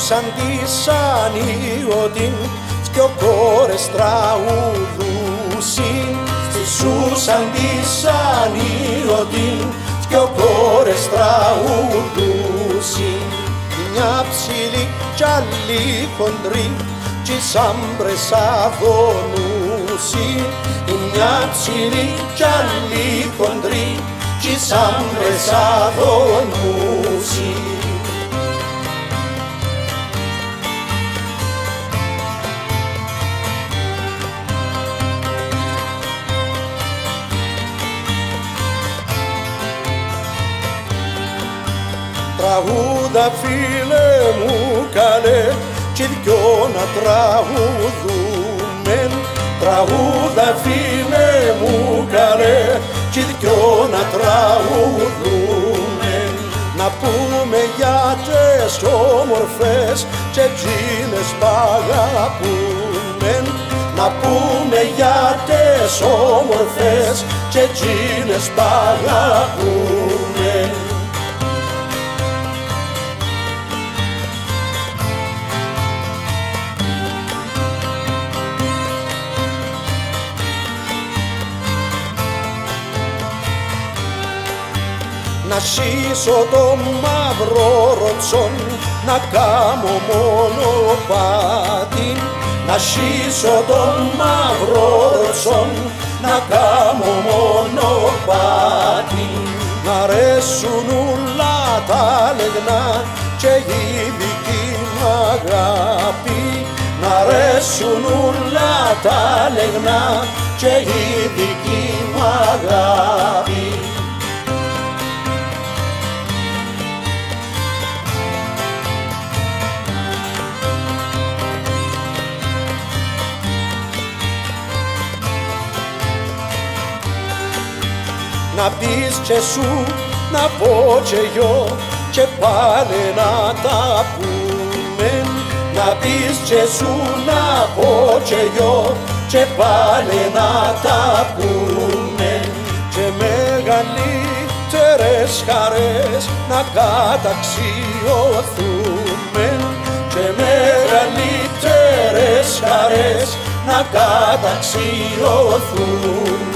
Ζούσαν τη ανίωτην δυο κόρες τραουδούσιν Ζούσαν τη ανίωτην δυο κόρες τραουδούσιν Μια ψηλή κι άλλη χοντρή κι σάμπρες αγωνούσιν Μια ψηλή κι άλλη χοντρή κι σάμπρες αγωνούσιν Τραγούδα φίλε μου καλέ κι δυο να τραγουδούμε. Τραγούδα φίλε μου καλέ κι δυο να τραγουδούμε. Να πούμε για τις όμορφες και εκείνες που αγαπούμε. Να πούμε για τις όμορφες και εκείνες που αγαπούμε να σύσω το μαύρο ροτσόν να κάμω μόνο πάτη να σύσω το μαύρο ροτσόν να κάμω μόνο πάτη να αρέσουν ούλα τα λεγνά και η δική μου αγάπη. Να αρέσουν ούλα τα λεγνά και η δική μου αγάπη να πεις και σου να πω και εγώ και πάλι να τα πούμε. Να πεις και σου να πω και εγώ και πάλι να τα πούμε. Και μεγαλύτερες χαρές να καταξιωθούμε. Και μεγαλύτερες χαρές να καταξιωθούμε